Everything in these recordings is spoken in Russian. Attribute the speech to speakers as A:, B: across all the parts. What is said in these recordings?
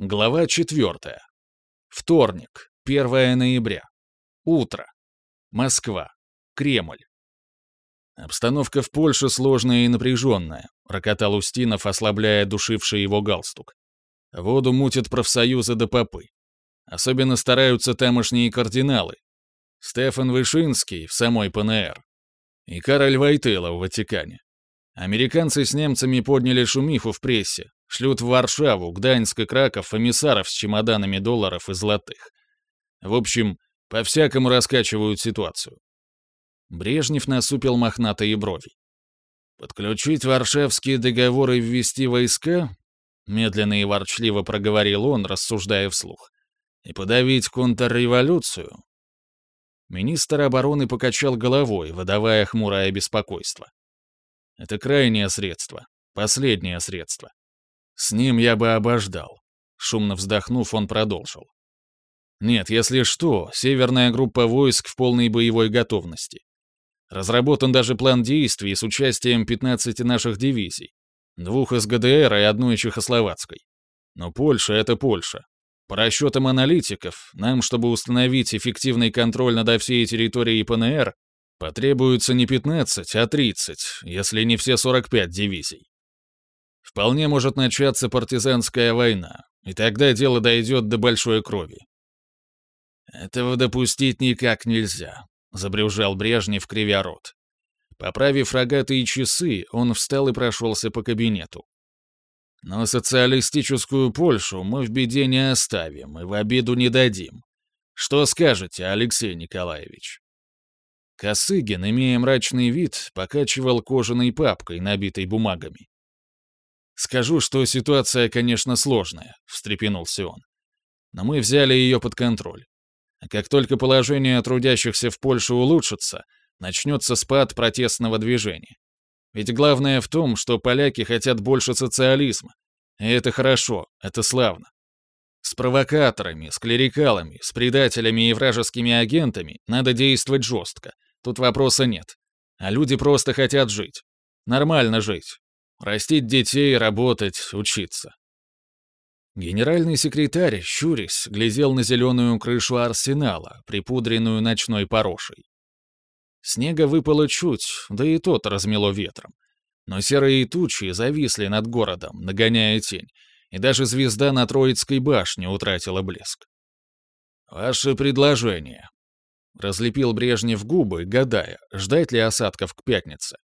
A: Глава 4. Вторник, 1 ноября. Утро. Москва. Кремль. Обстановка в Польше сложная и напряженная, рокотал Устинов, ослабляя душивший его галстук. Воду мутят профсоюзы до попы. Особенно стараются тамошние кардиналы. Стефан Вышинский в самой ПНР. И Кароль Войтыла в Ватикане. Американцы с немцами подняли шумиху в прессе, шлют в Варшаву, Гданьск и Краков эмиссаров с чемоданами долларов и золотых. В общем, по-всякому раскачивают ситуацию. Брежнев насупил мохнатые брови. «Подключить варшавские договоры и ввести войска?» Медленно и ворчливо проговорил он, рассуждая вслух. «И подавить контрреволюцию?» Министр обороны покачал головой, выдавая хмурое беспокойство. Это крайнее средство, последнее средство. С ним я бы обождал. Шумно вздохнув, он продолжил. Нет, если что, северная группа войск в полной боевой готовности. Разработан даже план действий с участием 15 наших дивизий, двух из ГДР и одной чехословацкой. Но Польша — это Польша. По расчетам аналитиков, нам, чтобы установить эффективный контроль над всей территорией ПНР, Потребуется не 15, а 30, если не все 45 дивизий. Вполне может начаться партизанская война, и тогда дело дойдет до большой крови. «Этого допустить никак нельзя», — забрюжал Брежнев, кривя рот. Поправив рогатые часы, он встал и прошелся по кабинету. «Но социалистическую Польшу мы в беде не оставим и в обиду не дадим. Что скажете, Алексей Николаевич?» Косыгин, имея мрачный вид, покачивал кожаной папкой, набитой бумагами. «Скажу, что ситуация, конечно, сложная», — встрепенулся он. «Но мы взяли ее под контроль. А как только положение трудящихся в Польше улучшится, начнется спад протестного движения. Ведь главное в том, что поляки хотят больше социализма. И это хорошо, это славно. С провокаторами, с клерикалами, с предателями и вражескими агентами надо действовать жестко, Тут вопроса нет. А люди просто хотят жить. Нормально жить. Растить детей, работать, учиться. Генеральный секретарь, щурясь, глядел на зеленую крышу арсенала, припудренную ночной порошей. Снега выпало чуть, да и тот размело ветром. Но серые тучи зависли над городом, нагоняя тень, и даже звезда на Троицкой башне утратила блеск. «Ваше предложение», Разлепил Брежнев губы, гадая, ждать ли осадков к пятнице.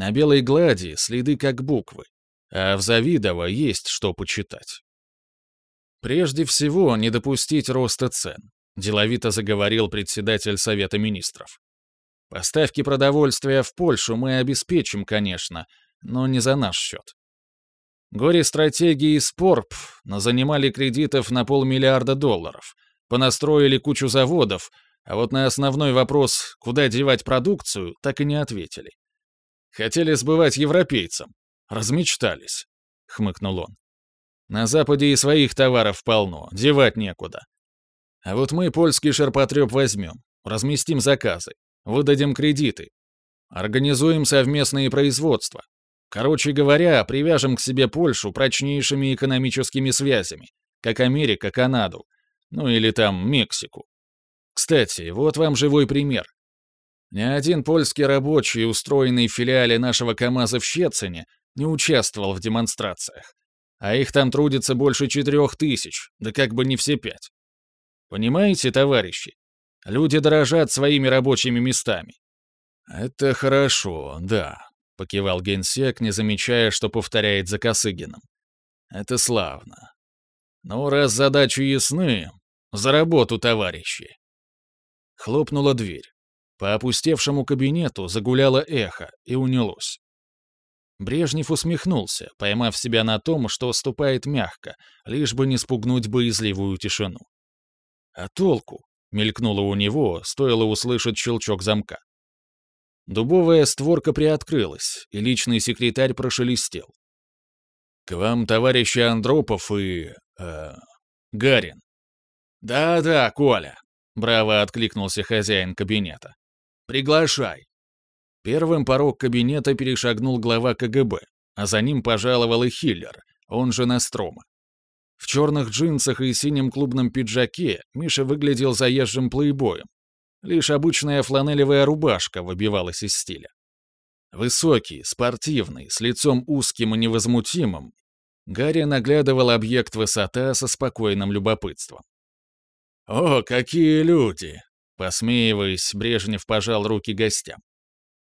A: На белой глади следы как буквы, а в Завидово есть что почитать. Прежде всего, не допустить роста цен, деловито заговорил председатель Совета Министров. Поставки продовольствия в Польшу мы обеспечим, конечно, но не за наш счет. Горе-стратегии Спорп занимали кредитов на полмиллиарда долларов, понастроили кучу заводов, а вот на основной вопрос, куда девать продукцию, так и не ответили. Хотели сбывать европейцам. Размечтались, — хмыкнул он. На Западе и своих товаров полно, девать некуда. А вот мы польский ширпотреб возьмем, разместим заказы, выдадим кредиты, организуем совместные производства. Короче говоря, привяжем к себе Польшу прочнейшими экономическими связями, как Америка, Канаду, ну или там Мексику. Кстати, вот вам живой пример. Ни один польский рабочий, устроенный в филиале нашего КАМАЗа в Щецине, не участвовал в демонстрациях. А их там трудится больше четырех тысяч, да как бы не все пять. Понимаете, товарищи? Люди дорожат своими рабочими местами. «Это хорошо, да», — покивал генсек, не замечая, что повторяет за Косыгином. «Это славно. Но раз задачи ясны, за работу, товарищи!» Хлопнула дверь. По опустевшему кабинету загуляло эхо и унялось. Брежнев усмехнулся, поймав себя на том, что ступает мягко, лишь бы не спугнуть боязливую тишину. «А толку?» — мелькнуло у него, стоило услышать щелчок замка. Дубовая створка приоткрылась, и личный секретарь прошелестел. «К вам, товарищи Андропов и... Э, Гарин». «Да-да, Коля», Браво откликнулся хозяин кабинета. «Приглашай». Первым порог кабинета перешагнул глава КГБ, а за ним пожаловал и Хиллер, он же Настрома. В черных джинсах и синем клубном пиджаке Миша выглядел заезжим плейбоем. Лишь обычная фланелевая рубашка выбивалась из стиля. Высокий, спортивный, с лицом узким и невозмутимым, Гарри наглядывал объект высота со спокойным любопытством. «О, какие люди!» — посмеиваясь, Брежнев пожал руки гостям.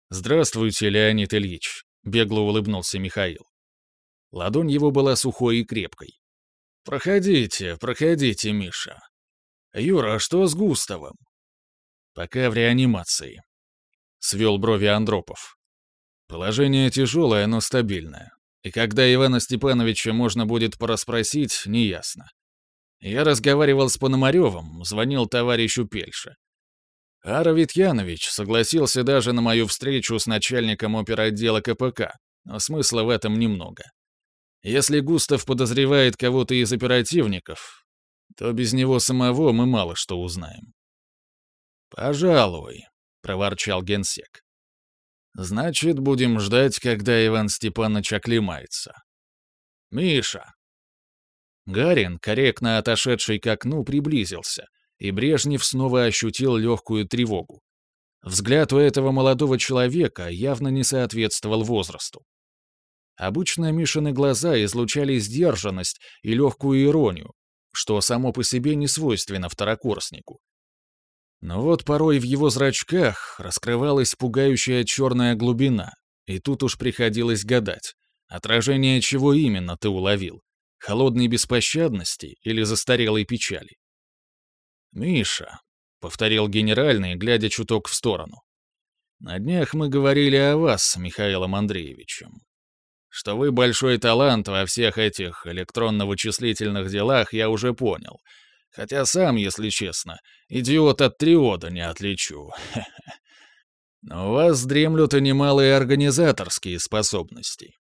A: «Здравствуйте, Леонид Ильич», — бегло улыбнулся Михаил. Ладонь его была сухой и крепкой. «Проходите, проходите, Миша. Юра, а что с Густавом?» «Пока в реанимации», — свел брови Андропов. «Положение тяжелое, но стабильное. И когда Ивана Степановича можно будет порасспросить, неясно. Я разговаривал с Пономаревым, звонил товарищу Пельше. Ара Витьянович согласился даже на мою встречу с начальником оперотдела КПК, но смысла в этом немного. Если Густав подозревает кого-то из оперативников, то без него самого мы мало что узнаем. «Пожалуй», — проворчал генсек. «Значит, будем ждать, когда Иван Степанович оклемается. Миша!» Гарин, корректно отошедший к окну, приблизился, и Брежнев снова ощутил легкую тревогу. Взгляд у этого молодого человека явно не соответствовал возрасту. Обычно Мишины глаза излучали сдержанность и легкую иронию, что само по себе не свойственно второкурснику. Но вот порой в его зрачках раскрывалась пугающая черная глубина, и тут уж приходилось гадать, отражение чего именно ты уловил — холодной беспощадности или застарелой печали. «Миша», — повторил генеральный, глядя чуток в сторону, — «на днях мы говорили о вас с Михаилом Андреевичем что вы большой талант во всех этих электронно-вычислительных делах, я уже понял. Хотя сам, если честно, идиот от триода не отличу. Но у вас дремлют и немалые организаторские способности.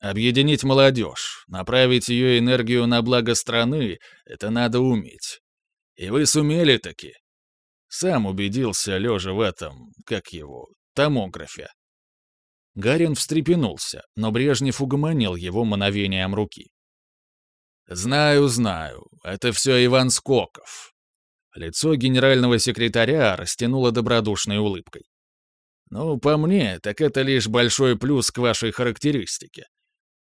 A: Объединить молодежь, направить ее энергию на благо страны — это надо уметь. И вы сумели таки. Сам убедился, лежа в этом, как его, томографе. Гарин встрепенулся, но Брежнев угомонил его мановением руки. «Знаю, знаю, это все Иван Скоков». Лицо генерального секретаря растянуло добродушной улыбкой. «Ну, по мне, так это лишь большой плюс к вашей характеристике.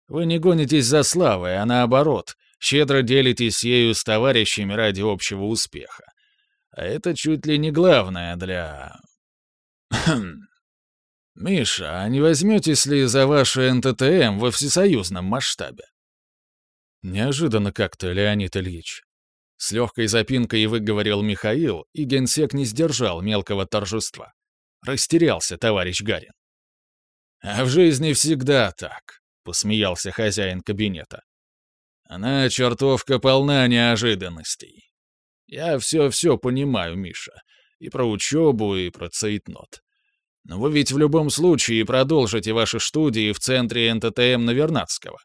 A: Вы не гонитесь за славой, а наоборот, щедро делитесь ею с товарищами ради общего успеха. А это чуть ли не главное для... «Миша, а не возьметесь ли за ваше НТТМ во всесоюзном масштабе?» Неожиданно как-то, Леонид Ильич. С легкой запинкой выговорил Михаил, и генсек не сдержал мелкого торжества. Растерялся товарищ Гарин. «А в жизни всегда так», — посмеялся хозяин кабинета. «Она чертовка полна неожиданностей. Я все-все понимаю, Миша, и про учебу, и про цейтнот. Но вы ведь в любом случае продолжите ваши студии в центре НТТМ Навернадского.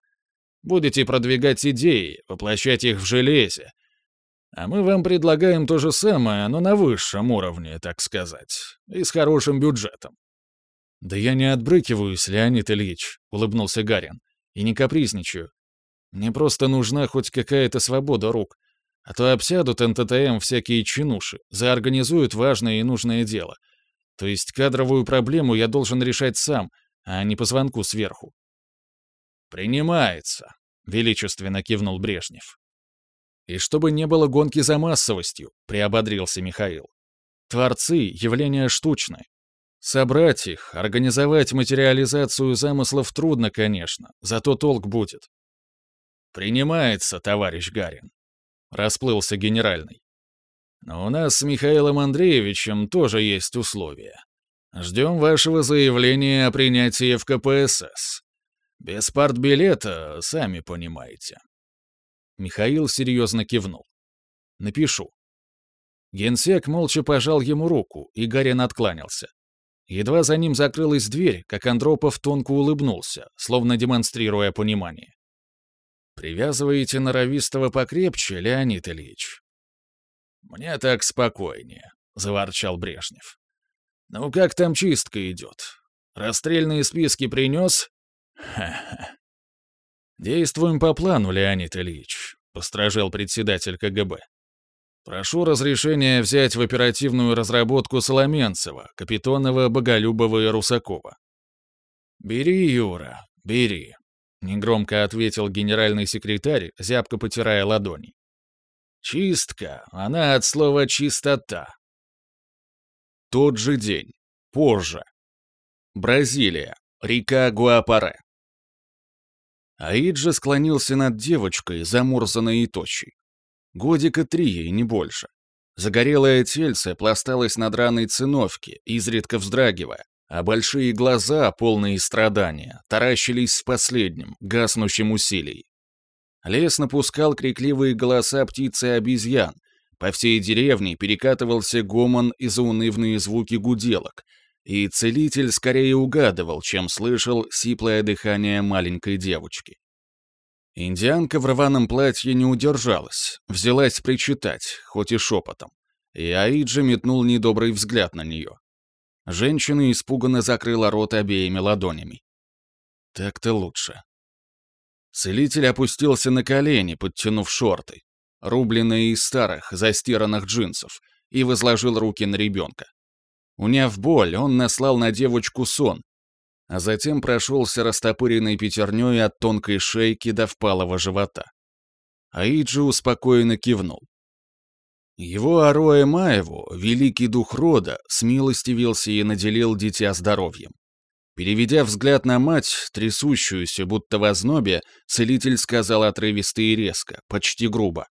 A: Будете продвигать идеи, воплощать их в железе. А мы вам предлагаем то же самое, но на высшем уровне, так сказать, и с хорошим бюджетом. «Да я не отбрыкиваюсь, Леонид Ильич», — улыбнулся Гарин, — «и не капризничаю. Мне просто нужна хоть какая-то свобода рук, а то обсядут НТТМ всякие чинуши, заорганизуют важное и нужное дело — то есть кадровую проблему я должен решать сам, а не по звонку сверху. «Принимается», — величественно кивнул Брежнев. «И чтобы не было гонки за массовостью», — приободрился Михаил. «Творцы — явление штучное. Собрать их, организовать материализацию замыслов трудно, конечно, зато толк будет». «Принимается, товарищ Гарин», — расплылся генеральный. Но у нас с Михаилом Андреевичем тоже есть условия. Ждем вашего заявления о принятии в КПСС. Без партбилета, сами понимаете». Михаил серьезно кивнул. «Напишу». Генсек молча пожал ему руку, и Гарин откланялся. Едва за ним закрылась дверь, как Андропов тонко улыбнулся, словно демонстрируя понимание. «Привязываете норовистого покрепче, Леонид Ильич?» «Мне так спокойнее», — заворчал Брежнев. «Ну как там чистка идет? Расстрельные списки принес?» «Действуем по плану, Леонид Ильич. — постражал председатель КГБ. «Прошу разрешения взять в оперативную разработку Соломенцева, Капитонова, Боголюбова и Русакова». «Бери, Юра, бери», — негромко ответил генеральный секретарь, зябко потирая ладони. «Чистка, она от слова «чистота». Тот же день. Позже. Бразилия. Река Гуапаре. Аиджа склонился над девочкой, замурзанной и точей. Годика три ей, не больше. Загорелое тельце пласталось над раной циновки, изредка вздрагивая, а большие глаза, полные страдания, таращились с последним, гаснущим усилий. Лес напускал крикливые голоса птиц и обезьян. По всей деревне перекатывался гомон и заунывные звуки гуделок, и целитель скорее угадывал, чем слышал сиплое дыхание маленькой девочки. Индианка в рваном платье не удержалась, взялась причитать, хоть и шепотом, и Аиджи метнул недобрый взгляд на нее. Женщина испуганно закрыла рот обеими ладонями. Так-то лучше. Целитель опустился на колени, подтянув шорты, рубленные из старых, застиранных джинсов, и возложил руки на ребенка. Уняв боль, он наслал на девочку сон, а затем прошелся растопыренной пятерней от тонкой шейки до впалого живота. Аиджи успокоенно кивнул. Его Ароэ Маеву, великий дух рода, смилостивился и наделил дитя здоровьем. Переведя взгляд на мать, трясущуюся, будто в ознобе, целитель сказал отрывисто и резко, почти грубо.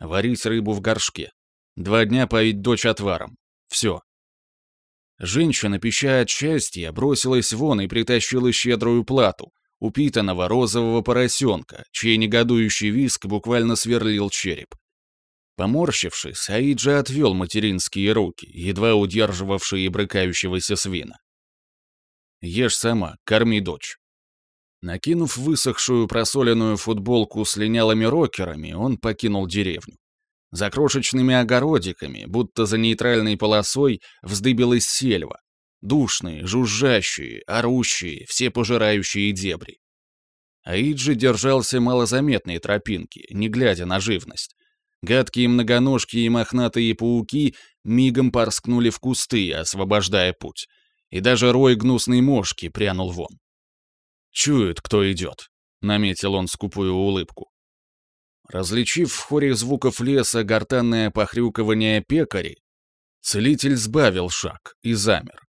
A: «Варить рыбу в горшке. Два дня поить дочь отваром. Все, Женщина, пищая от счастья, бросилась вон и притащила щедрую плату, упитанного розового поросенка, чей негодующий виск буквально сверлил череп. Поморщившись, Аиджа отвел материнские руки, едва удерживавшие брыкающегося свина. «Ешь сама, корми дочь». Накинув высохшую просоленную футболку с линялыми рокерами, он покинул деревню. За крошечными огородиками, будто за нейтральной полосой, вздыбилась сельва. Душные, жужжащие, орущие, все пожирающие дебри. Аиджи держался малозаметной тропинки, не глядя на живность. Гадкие многоножки и мохнатые пауки мигом порскнули в кусты, освобождая путь. И даже рой гнусной мошки прянул вон. «Чует, кто идет», — наметил он скупую улыбку. Различив в хоре звуков леса гортанное похрюкивание пекари, целитель сбавил шаг и замер.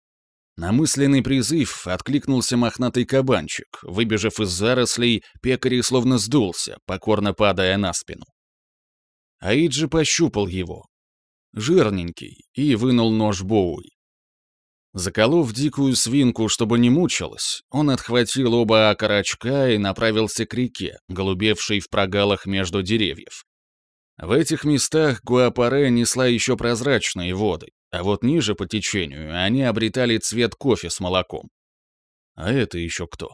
A: На мысленный призыв откликнулся мохнатый кабанчик. Выбежав из зарослей, пекари словно сдулся, покорно падая на спину. Аиджи пощупал его. Жирненький, и вынул нож Боуи. Заколов дикую свинку, чтобы не мучилась, он отхватил оба окорочка и направился к реке, голубевшей в прогалах между деревьев. В этих местах Гуапаре несла еще прозрачные воды, а вот ниже по течению они обретали цвет кофе с молоком. А это еще кто?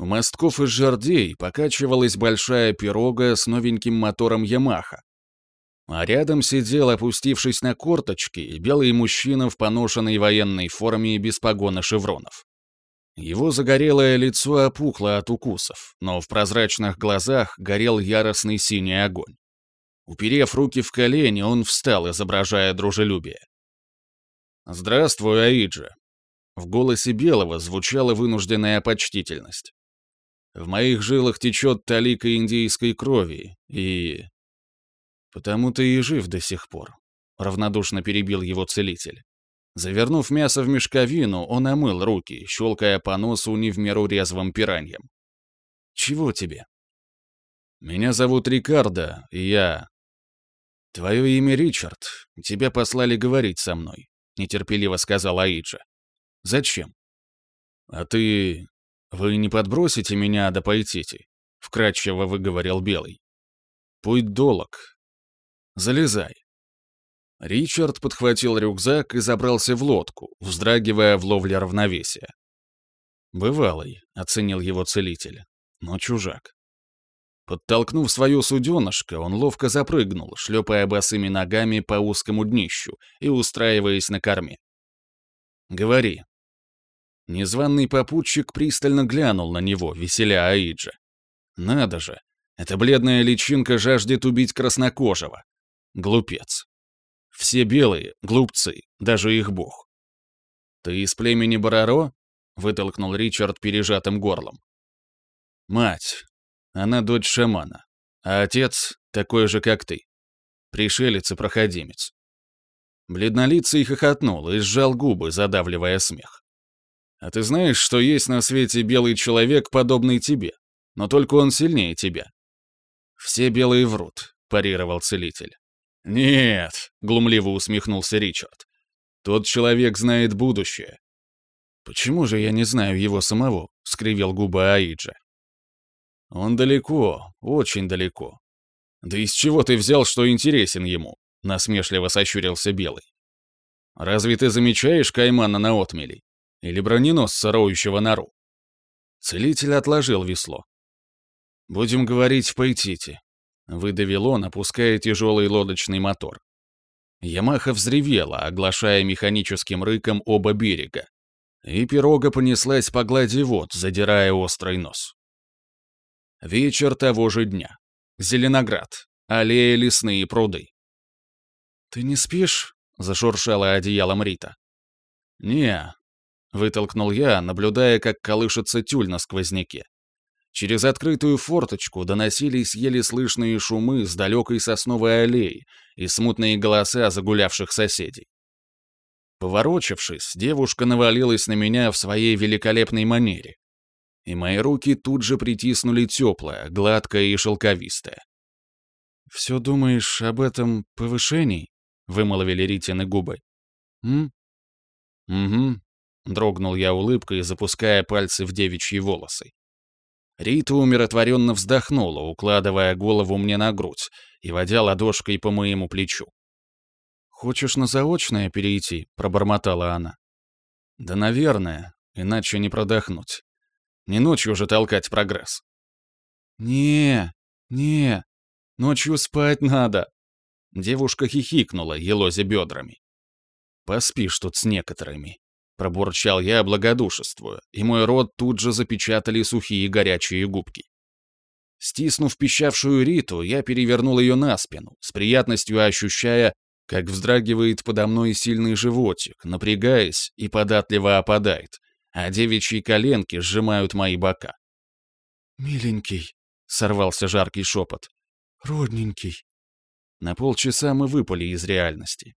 A: У мостков из жердей покачивалась большая пирога с новеньким мотором Ямаха, а рядом сидел, опустившись на корточки, белый мужчина в поношенной военной форме без погона шевронов. Его загорелое лицо опухло от укусов, но в прозрачных глазах горел яростный синий огонь. Уперев руки в колени, он встал, изображая дружелюбие. «Здравствуй, Аиджа!» В голосе Белого звучала вынужденная почтительность. «В моих жилах течет талика индейской крови, и «Потому ты и жив до сих пор», — равнодушно перебил его целитель. Завернув мясо в мешковину, он омыл руки, щелкая по носу не в меру резвым пираньем. «Чего тебе?» «Меня зовут Рикардо, и я...» «Твое имя Ричард. Тебя послали говорить со мной», — нетерпеливо сказал Аиджа. «Зачем?» «А ты... Вы не подбросите меня до Пайтити?» — вкратчиво выговорил Белый. «Путь долог, Залезай». Ричард подхватил рюкзак и забрался в лодку, вздрагивая в ловле равновесия. «Бывалый», — оценил его целитель, — «но чужак». Подтолкнув свое суденышко, он ловко запрыгнул, шлепая босыми ногами по узкому днищу и устраиваясь на корме. «Говори». Незваный попутчик пристально глянул на него, веселя Аиджа. «Надо же, Эта бледная личинка жаждет убить краснокожего. Глупец. Все белые — глупцы, даже их бог. «Ты из племени Бараро?» — вытолкнул Ричард пережатым горлом. «Мать. Она дочь шамана. А отец такой же, как ты. Пришелец и проходимец». Бледнолицый хохотнул и сжал губы, задавливая смех. «А ты знаешь, что есть на свете белый человек, подобный тебе, но только он сильнее тебя?» «Все белые врут», — парировал целитель. «Нет», — глумливо усмехнулся Ричард. «Тот человек знает будущее». «Почему же я не знаю его самого?» — скривил губы Аиджа. «Он далеко, очень далеко. Да из чего ты взял, что интересен ему?» — насмешливо сощурился Белый. «Разве ты замечаешь каймана на отмели? Или броненосца, роющего нору?» Целитель отложил весло. «Будем говорить в Пайтите выдавил он, опуская тяжелый лодочный мотор. Ямаха взревела, оглашая механическим рыком оба берега. И пирога понеслась по глади вод, задирая острый нос. Вечер того же дня. Зеленоград. Аллея лесные пруды. «Ты не спишь?» — зашуршала одеялом Рита. «Не», — вытолкнул я, наблюдая, как колышется тюль на сквозняке. Через открытую форточку доносились еле слышные шумы с далекой сосновой аллеи и смутные голоса загулявших соседей. Поворочившись, девушка навалилась на меня в своей великолепной манере, и мои руки тут же притиснули теплое, гладкое и шелковистое. «Все думаешь об этом повышении?» — вымолвили Ритины губы. «М?» «Угу», — дрогнул я улыбкой, запуская пальцы в девичьи волосы. Рита умиротворенно вздохнула, укладывая голову мне на грудь и водя ладошкой по моему плечу. «Хочешь на заочное перейти?» — пробормотала она. «Да, наверное, иначе не продохнуть. Не ночью же толкать прогресс». «Не, не, ночью спать надо». Девушка хихикнула, елозя бедрами. «Поспишь тут с некоторыми», Пробурчал я, благодушествуя, и мой рот тут же запечатали сухие горячие губки. Стиснув пищавшую Риту, я перевернул ее на спину, с приятностью ощущая, как вздрагивает подо мной сильный животик, напрягаясь и податливо опадает, а девичьи коленки сжимают мои бока.
B: «Миленький», — сорвался жаркий шепот, — «родненький».
A: На полчаса мы выпали из реальности.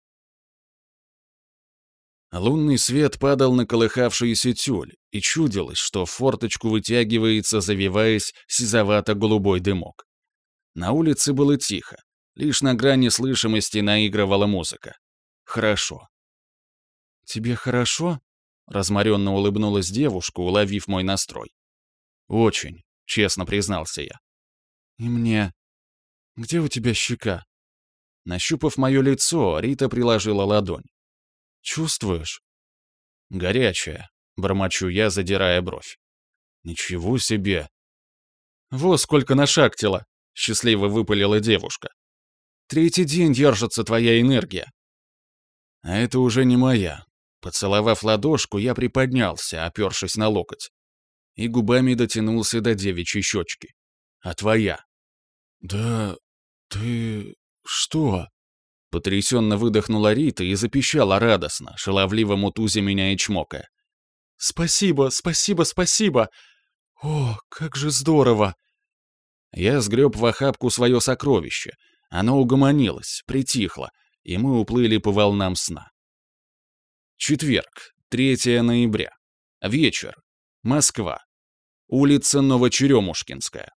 A: Лунный свет падал на колыхавшийся тюль, и чудилось, что форточку вытягивается, завиваясь, сизовато-голубой дымок. На улице было тихо, лишь на грани слышимости наигрывала музыка. Хорошо.
B: «Тебе хорошо?» — разморенно улыбнулась девушка, уловив мой настрой.
A: «Очень», — честно признался я.
B: «И мне. Где у тебя щека?»
A: Нащупав мое лицо, Рита приложила ладонь.
B: Чувствуешь?»
A: «Горячая», — бормочу я, задирая бровь. «Ничего себе!»
B: «Во сколько нашактила!» — счастливо выпалила девушка. «Третий день держится твоя энергия».
A: «А это уже не моя». Поцеловав ладошку, я приподнялся, опершись на локоть. И губами дотянулся до девичьей щечки. «А твоя?»
B: «Да... ты... что?»
A: Потрясенно выдохнула Рита и запищала радостно, шаловливо мутузе меня и чмокая.
B: «Спасибо, спасибо, спасибо! О, как же здорово!»
A: Я сгреб в охапку свое сокровище. Оно угомонилось, притихло, и мы уплыли по волнам сна. Четверг, 3 ноября. Вечер. Москва. Улица Новочеремушкинская.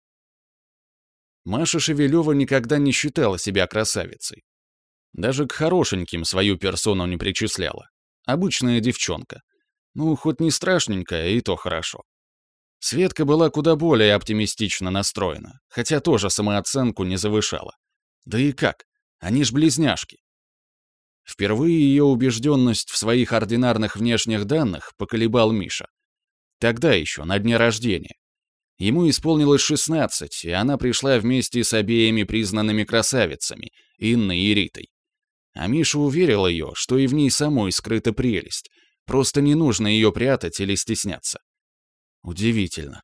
A: Маша Шевелева никогда не считала себя красавицей. Даже к хорошеньким свою персону не причисляла. Обычная девчонка. Ну, хоть не страшненькая, и то хорошо. Светка была куда более оптимистично настроена, хотя тоже самооценку не завышала. Да и как? Они ж близняшки. Впервые ее убежденность в своих ординарных внешних данных поколебал Миша. Тогда еще, на дне рождения. Ему исполнилось 16, и она пришла вместе с обеими признанными красавицами, Инной и Ритой. А Миша уверил ее, что и в ней самой скрыта прелесть, просто не нужно ее прятать или стесняться. Удивительно.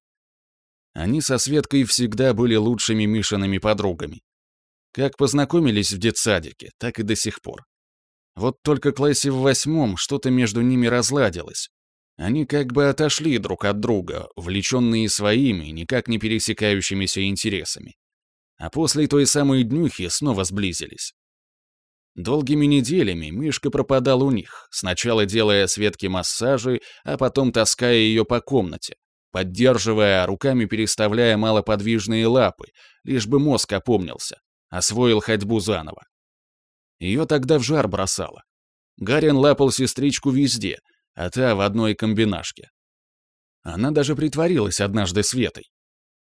A: Они со Светкой всегда были лучшими Мишиными подругами. Как познакомились в детсадике, так и до сих пор. Вот только классе в восьмом что-то между ними разладилось. Они как бы отошли друг от друга, увлеченные своими, никак не пересекающимися интересами. А после той самой днюхи снова сблизились. Долгими неделями Мишка пропадал у них, сначала делая Светке массажи, а потом таская ее по комнате, поддерживая, руками переставляя малоподвижные лапы, лишь бы мозг опомнился, освоил ходьбу заново. Ее тогда в жар бросало. Гарин лапал сестричку везде, а та в одной комбинашке. Она даже притворилась однажды Светой.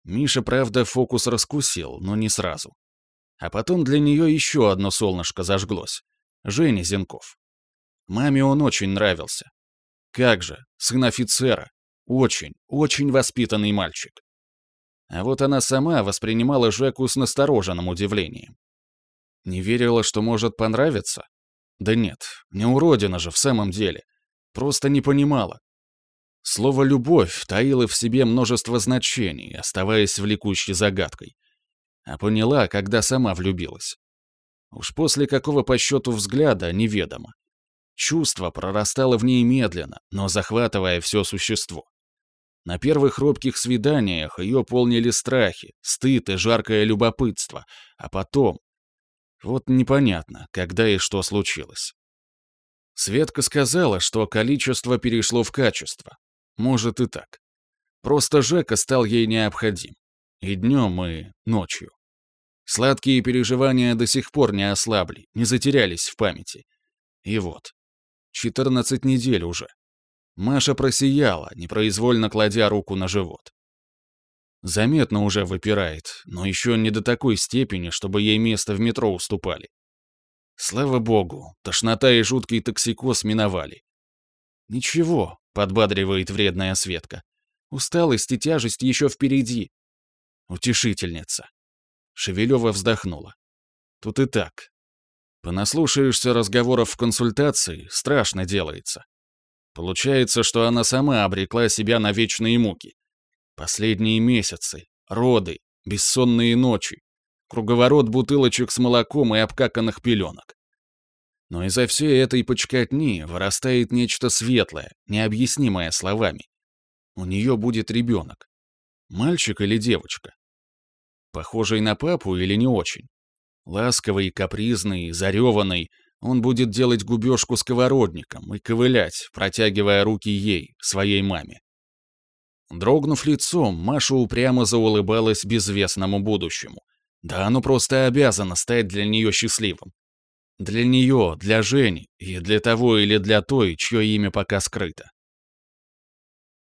A: Миша, правда, фокус раскусил, но не сразу. А потом для нее еще одно солнышко зажглось. Женя Зенков. Маме он очень нравился. Как же, сын офицера. Очень, очень воспитанный мальчик. А вот она сама воспринимала Жеку с настороженным удивлением. Не верила, что может понравиться? Да нет, не уродина же в самом деле. Просто не понимала. Слово «любовь» таило в себе множество значений, оставаясь влекущей загадкой. А поняла, когда сама влюбилась. Уж после какого по счету взгляда, неведомо. Чувство прорастало в ней медленно, но захватывая все существо. На первых робких свиданиях ее полнили страхи, стыд и жаркое любопытство, а потом... Вот непонятно, когда и что случилось. Светка сказала, что количество перешло в качество. Может и так. Просто Жека стал ей необходим. И днем, и ночью. Сладкие переживания до сих пор не ослабли, не затерялись в памяти. И вот. 14 недель уже. Маша просияла, непроизвольно кладя руку на живот. Заметно уже выпирает, но еще не до такой степени, чтобы ей место в метро уступали. Слава богу, тошнота и жуткий токсикоз миновали. «Ничего», — подбадривает вредная Светка. «Усталость и тяжесть еще впереди». Утешительница. Шевелева вздохнула. «Тут и так. Понаслушаешься разговоров в консультации, страшно делается. Получается, что она сама обрекла себя на вечные муки. Последние месяцы, роды, бессонные ночи, круговорот бутылочек с молоком и обкаканных пеленок. Но из-за всей этой почкотни вырастает нечто светлое, необъяснимое словами. У нее будет ребенок. Мальчик или девочка? Похожий на папу или не очень? Ласковый, капризный, зареванный, он будет делать губежку сковородником и ковылять, протягивая руки ей, своей маме. Дрогнув лицом, Маша упрямо заулыбалась безвестному будущему, да оно просто обязано стать для нее счастливым. Для нее, для Жени и для того или для той, чье имя пока скрыто.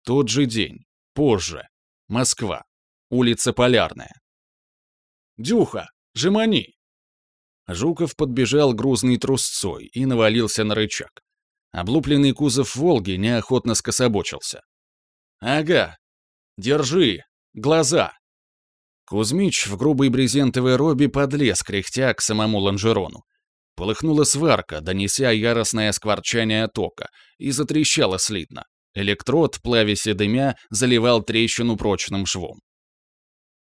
A: Тот же день. Позже. Москва. Улица Полярная. «Дюха! Жемани!» Жуков подбежал грузной трусцой и навалился на рычаг. Облупленный кузов «Волги» неохотно скособочился. «Ага. Держи. Глаза!» Кузьмич в грубой брезентовой робе подлез, кряхтя к самому лонжерону. Полыхнула сварка, донеся яростное скворчание тока, и затрещала слитно. Электрод, плавясь дымя, заливал трещину прочным швом.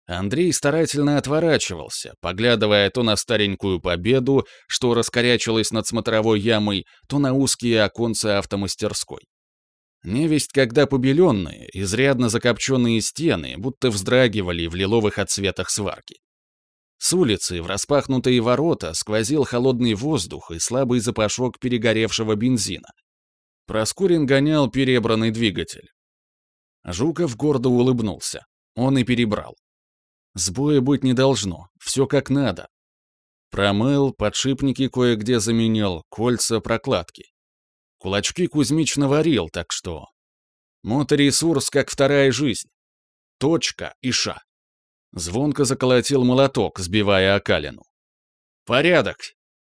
A: Андрей старательно отворачивался, поглядывая то на старенькую победу, что раскорячилась над смотровой ямой, то на узкие оконца автомастерской. Невесть, когда побеленные, изрядно закопченные стены, будто вздрагивали в лиловых отсветах сварки. С улицы в распахнутые ворота сквозил холодный воздух и слабый запашок перегоревшего бензина. Проскурин гонял перебранный двигатель. Жуков гордо улыбнулся. Он и перебрал. Сбоя быть не должно, все как надо. Промыл, подшипники кое-где заменил, кольца, прокладки. Кулачки Кузьмич наварил, так что... Моторесурс как вторая жизнь. Точка и ша. Звонко заколотил молоток, сбивая окалину. «Порядок!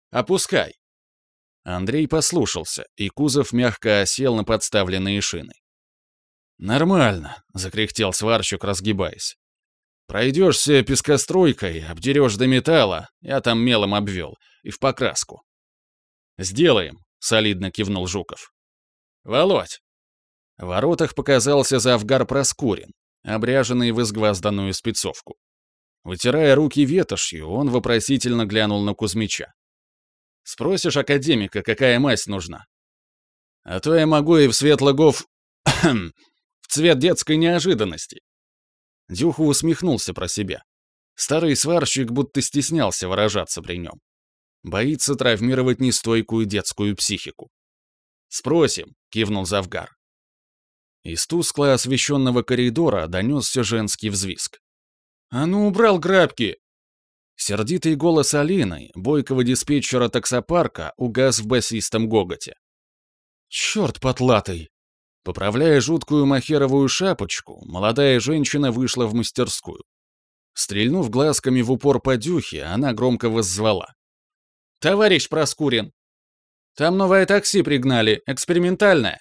A: Опускай!» Андрей послушался, и кузов мягко осел на подставленные шины. «Нормально», — закряхтел сварщик, разгибаясь. «Пройдешься пескостройкой, обдерешь до металла, я там мелом обвел, и в покраску». «Сделаем», — солидно кивнул Жуков. «Володь!» В воротах показался завгар Проскурин. обряженный в изгвазданную спецовку. Вытирая руки ветошью, он вопросительно глянул на Кузьмича. «Спросишь академика, какая мазь нужна?» «А то я могу и в светлогов... в цвет детской неожиданности». Дюха усмехнулся про себя. Старый сварщик будто стеснялся выражаться при нем. Боится травмировать нестойкую детскую психику. «Спросим», — кивнул Завгар. Из тускло освещенного коридора донесся женский взвизг. «А ну, убрал грабки!» Сердитый голос Алины, бойкого диспетчера таксопарка, угас в басистом гоготе. «Черт потлатый!» Поправляя жуткую махеровую шапочку, молодая женщина вышла в мастерскую. Стрельнув глазками в упор по дюхе, она громко воззвала. «Товарищ Проскурин, там новое такси пригнали, экспериментальное».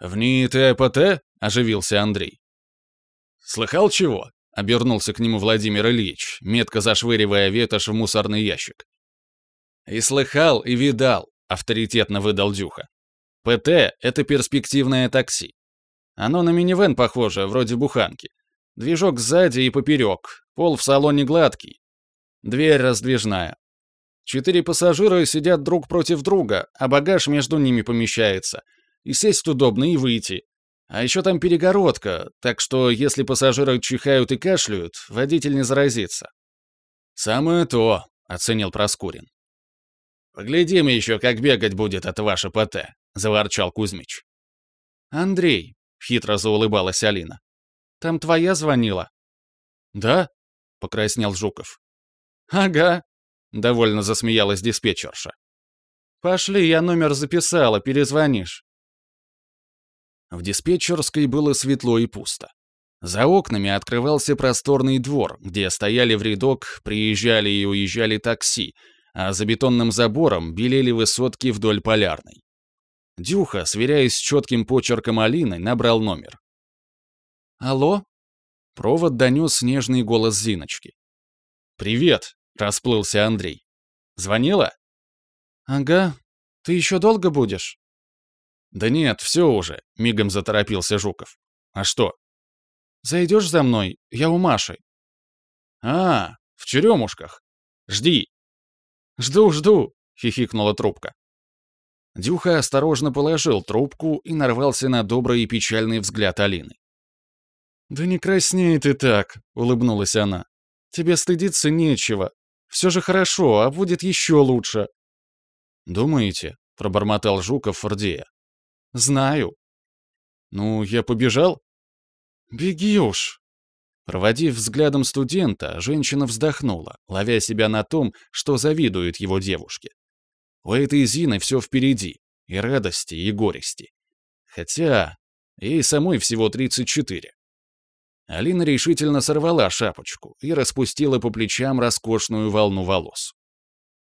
A: «В НИИ-ТПТ?» — оживился Андрей. «Слыхал чего?» — обернулся к нему Владимир Ильич, метко зашвыривая ветошь в мусорный ящик. «И слыхал, и видал», — авторитетно выдал Дюха. «ПТ — это перспективное такси. Оно на минивэн похоже, вроде буханки. Движок сзади и поперек, пол в салоне гладкий. Дверь раздвижная. Четыре пассажира сидят друг против друга, а багаж между ними помещается. И сесть удобно, и выйти. А еще там перегородка, так что если пассажиры чихают и кашляют, водитель не заразится. «Самое то», — оценил Проскурин. «Поглядим еще, как бегать будет от ваше ПТ», — заворчал Кузьмич. «Андрей», — хитро заулыбалась Алина, — «там твоя звонила». «Да?» — покраснел Жуков. «Ага», — довольно засмеялась диспетчерша. «Пошли, я номер записала, перезвонишь». В диспетчерской было светло и пусто. За окнами открывался просторный двор, где стояли в рядок, приезжали и уезжали такси, а за бетонным забором белели высотки вдоль полярной. Дюха, сверяясь с четким почерком Алины, набрал номер. «Алло?» Провод донес снежный голос Зиночки. «Привет!» — расплылся Андрей. «Звонила?» «Ага. Ты еще долго будешь?» «Да нет, все уже», — мигом заторопился Жуков. «А что?» «Зайдешь за мной? Я у Маши». «А, в черемушках. Жди». «Жду, жду», — хихикнула трубка. Дюха осторожно положил трубку и нарвался на добрый и печальный взгляд Алины. «Да не красней ты так», — улыбнулась она. «Тебе стыдиться нечего. Все же хорошо, а будет еще лучше». «Думаете?» — пробормотал Жуков Фордея. Знаю. Ну, я побежал? Беги уж. Проводив взглядом студента, женщина вздохнула, ловя себя на том, что завидует его девушке. У этой Зины все впереди, и радости, и горести. Хотя ей самой всего 34. Алина решительно сорвала шапочку и распустила по плечам роскошную волну волос.